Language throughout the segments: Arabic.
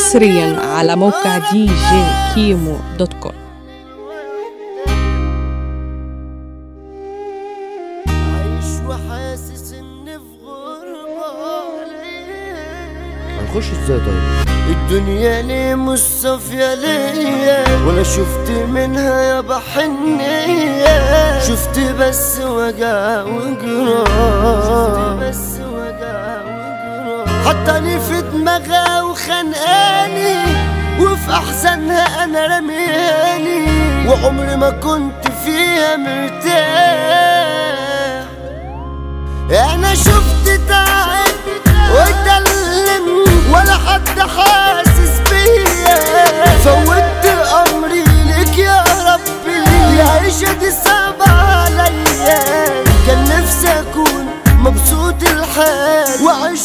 حصريا على موقع دي جي كيمو dot com عايش وحاسس اني في غربة. هنخش إزاي طيب؟ الدنيا ليه مش صافية ليا؟ ولا شفت منها يا بحنية. شفت بس وجع وجراح بس وجع حطاني في دماغها وخانقاني وفي أحزانها أنا رمياني وعمري ما كنت فيها مرتاح. أنا شفت تعب واتألم ولا حد حاسس بيا.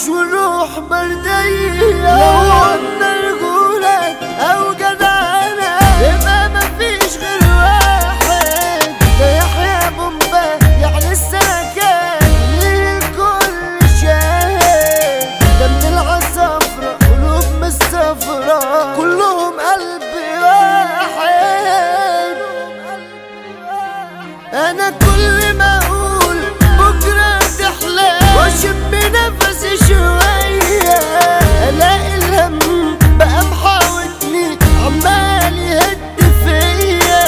والروح بردية لو قلنا رجولك أو جدعانة يبقى مفيش غير واحد ده يحيى بومبا يعني السكن للكل شاهد. ده من العصافرة قلوب من الصفرة. كلهم قلب واحد. أنا كل ما أقول بكرة تحلى واشم نفسي شوية. الاقي إلهم بقى عمال يهد فيا.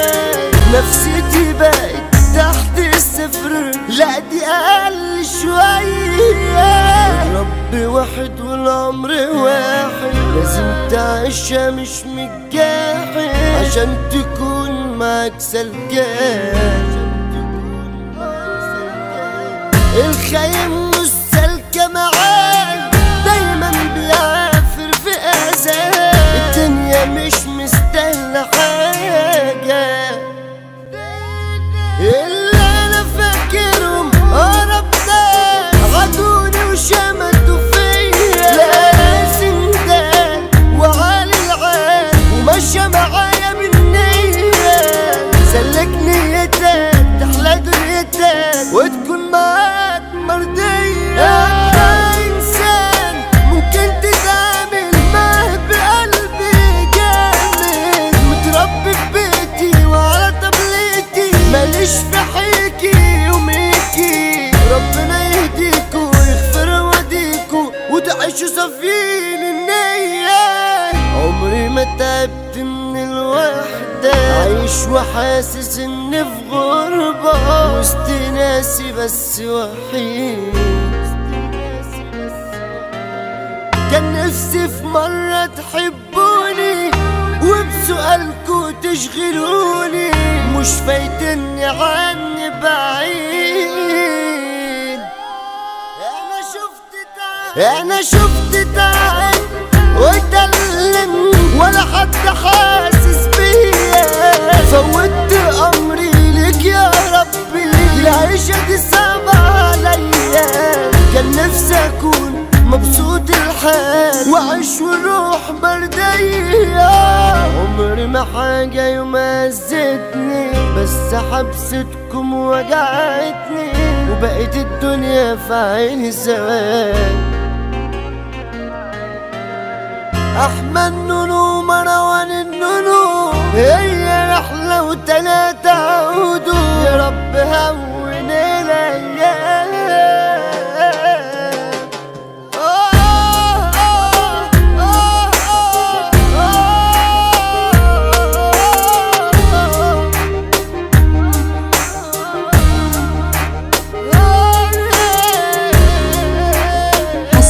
نفسيتي بقت تحت الصفر لا دي أقل شوية. رب واحد والعمر واحد لازم تعيشها مش متجاحد عشان تكون معاك سلكان الخاين سلك نيتك تحلى دنيتك وتكون معاك مرضية. ماليش في حيكي وميكي. ربنا يهديكوا ويغفر وديكوا وتعيشوا صافيين النية. عمري ما تعبت من الوحدة. عايش وحاسس إني في غربة. وسط ناسي بس وحيد. كان نفسي في مرة تحبوني. وبسؤالكوا تشغلوني. مش فايتني عني بعيد. أنا شفت تعب أنا شفت تعب واتألم ولا حد حاسس بيا. فوتت أمري ليك يا ربي. العيشة دي صعبة عليا. كان نفسي أكون مبسوط الحال. وأعيش والروح بردية عمري ما حاجة يوم هزتني بس حبستكم وجعتني وبقيت الدنيا في عيني سواد. احمد نونو مروان النونو هي رحلة وتلاتة عودوا يا رب هون.